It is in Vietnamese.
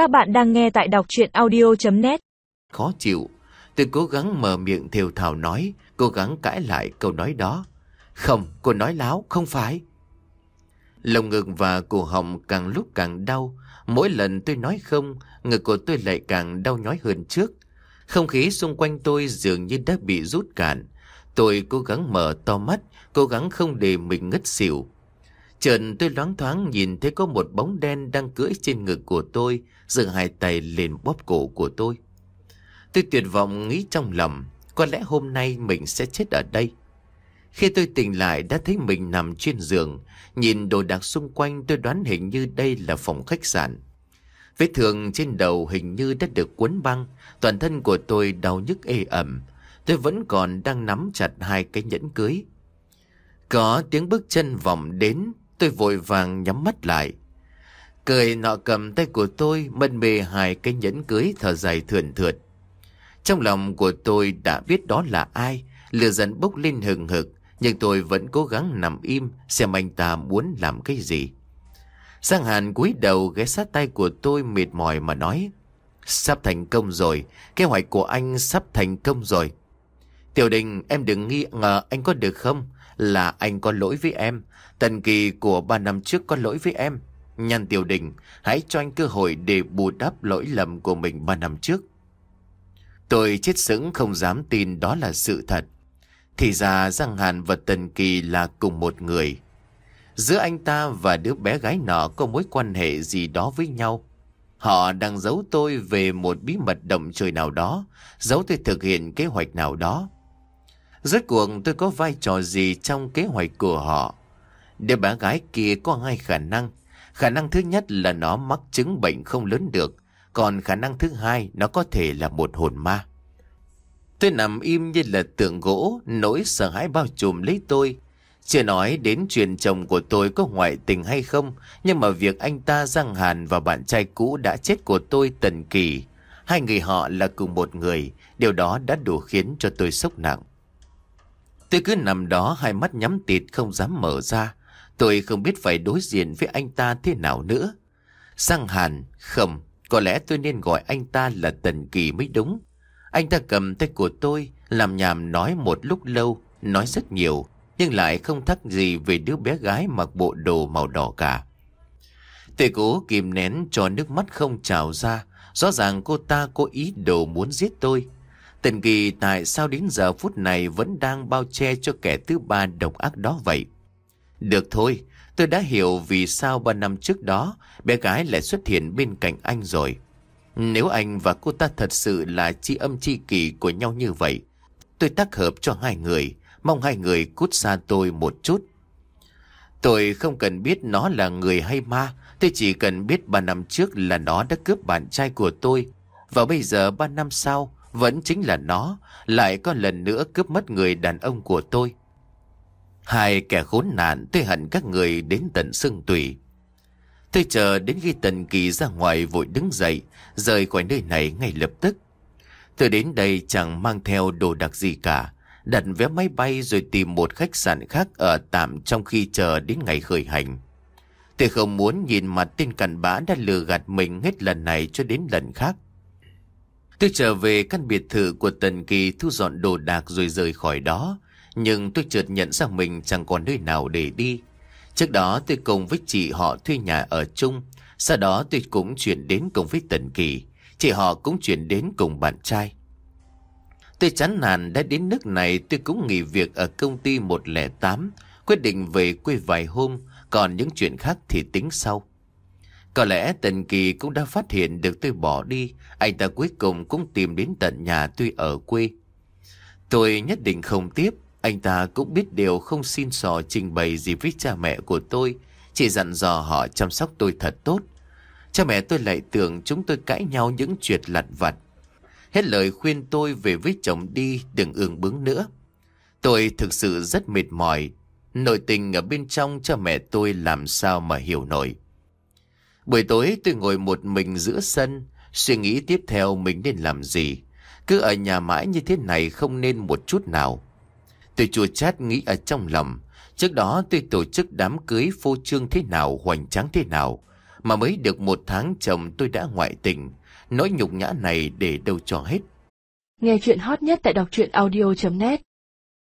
Các bạn đang nghe tại đọc chuyện audio.net Khó chịu. Tôi cố gắng mở miệng thều thào nói, cố gắng cãi lại câu nói đó. Không, cô nói láo, không phải. Lồng ngực và cổ họng càng lúc càng đau. Mỗi lần tôi nói không, ngực của tôi lại càng đau nhói hơn trước. Không khí xung quanh tôi dường như đã bị rút cạn. Tôi cố gắng mở to mắt, cố gắng không để mình ngất xỉu. Trần tôi loáng thoáng nhìn thấy có một bóng đen đang cưỡi trên ngực của tôi, giơ hai tay lên bóp cổ của tôi. Tôi tuyệt vọng nghĩ trong lòng, có lẽ hôm nay mình sẽ chết ở đây. Khi tôi tỉnh lại đã thấy mình nằm trên giường, nhìn đồ đạc xung quanh tôi đoán hình như đây là phòng khách sạn. Vết thương trên đầu hình như đã được cuốn băng, toàn thân của tôi đau nhức ê ẩm. Tôi vẫn còn đang nắm chặt hai cái nhẫn cưới. Có tiếng bước chân vòng đến, tôi vội vàng nhắm mắt lại. Cười nọ cầm tay của tôi, mân mê hai cái nhẫn cưới thở dài thườn thượt. Trong lòng của tôi đã biết đó là ai, lửa giận bốc lên hừng hực, nhưng tôi vẫn cố gắng nằm im xem anh ta muốn làm cái gì. Giang Hàn cúi đầu ghé sát tay của tôi mệt mỏi mà nói. Sắp thành công rồi, kế hoạch của anh sắp thành công rồi. Tiểu đình em đừng nghi ngờ anh có được không? Là anh có lỗi với em. Tần kỳ của ba năm trước có lỗi với em. Nhan tiểu đình, hãy cho anh cơ hội để bù đắp lỗi lầm của mình ba năm trước. Tôi chết sững không dám tin đó là sự thật. Thì ra Giang Hàn và Tần Kỳ là cùng một người. Giữa anh ta và đứa bé gái nọ có mối quan hệ gì đó với nhau. Họ đang giấu tôi về một bí mật động trời nào đó, giấu tôi thực hiện kế hoạch nào đó. Rốt cuộc tôi có vai trò gì trong kế hoạch của họ? Đứa bé gái kia có hai khả năng. Khả năng thứ nhất là nó mắc chứng bệnh không lớn được, còn khả năng thứ hai nó có thể là một hồn ma. Tôi nằm im như là tượng gỗ, nỗi sợ hãi bao trùm lấy tôi. Chưa nói đến chuyện chồng của tôi có ngoại tình hay không, nhưng mà việc anh ta Giang Hàn và bạn trai cũ đã chết của tôi Tần Kỳ. Hai người họ là cùng một người, điều đó đã đủ khiến cho tôi sốc nặng. Tôi cứ nằm đó hai mắt nhắm tịt không dám mở ra. Tôi không biết phải đối diện với anh ta thế nào nữa. sang Hàn, không, có lẽ tôi nên gọi anh ta là Tần Kỳ mới đúng. Anh ta cầm tay của tôi, làm nhảm nói một lúc lâu, nói rất nhiều, nhưng lại không thắc gì về đứa bé gái mặc bộ đồ màu đỏ cả. Tôi cố kìm nén cho nước mắt không trào ra, rõ ràng cô ta có ý đồ muốn giết tôi. Tần Kỳ tại sao đến giờ phút này vẫn đang bao che cho kẻ thứ ba độc ác đó vậy? Được thôi, tôi đã hiểu vì sao ba năm trước đó bé gái lại xuất hiện bên cạnh anh rồi. Nếu anh và cô ta thật sự là chi âm chi kỳ của nhau như vậy, tôi tác hợp cho hai người, mong hai người cút xa tôi một chút. Tôi không cần biết nó là người hay ma, tôi chỉ cần biết ba năm trước là nó đã cướp bạn trai của tôi. Và bây giờ ba năm sau, vẫn chính là nó, lại có lần nữa cướp mất người đàn ông của tôi. Hai kẻ khốn nạn tôi hận các người đến tận xương tủy Tôi chờ đến khi Tần Kỳ ra ngoài vội đứng dậy, rời khỏi nơi này ngay lập tức. Tôi đến đây chẳng mang theo đồ đặc gì cả, đặt vé máy bay rồi tìm một khách sạn khác ở tạm trong khi chờ đến ngày khởi hành. Tôi không muốn nhìn mặt tên cặn bã đã lừa gạt mình hết lần này cho đến lần khác. Tôi trở về căn biệt thự của Tần Kỳ thu dọn đồ đạc rồi rời khỏi đó, nhưng tôi chợt nhận ra mình chẳng còn nơi nào để đi. Trước đó tôi cùng với chị họ thuê nhà ở chung, sau đó tôi cũng chuyển đến cùng với Tần Kỳ, chị họ cũng chuyển đến cùng bạn trai. Tôi chán nản đã đến nước này tôi cũng nghỉ việc ở công ty 108, quyết định về quê vài hôm, còn những chuyện khác thì tính sau. Có lẽ Tần Kỳ cũng đã phát hiện được tôi bỏ đi, anh ta cuối cùng cũng tìm đến tận nhà tôi ở quê. Tôi nhất định không tiếp, anh ta cũng biết điều không xin sò trình bày gì với cha mẹ của tôi, chỉ dặn dò họ chăm sóc tôi thật tốt. Cha mẹ tôi lại tưởng chúng tôi cãi nhau những chuyện lặt vặt. Hết lời khuyên tôi về với chồng đi đừng ương bướng nữa. Tôi thực sự rất mệt mỏi. Nội tình ở bên trong cha mẹ tôi làm sao mà hiểu nổi. Buổi tối tôi ngồi một mình giữa sân, suy nghĩ tiếp theo mình nên làm gì. Cứ ở nhà mãi như thế này không nên một chút nào. Tôi chua chát nghĩ ở trong lòng. Trước đó tôi tổ chức đám cưới phô trương thế nào, hoành tráng thế nào. Mà mới được một tháng chồng tôi đã ngoại tình. Nỗi nhục nhã này để đâu cho hết. Nghe chuyện hot nhất tại đọc truyện audio.net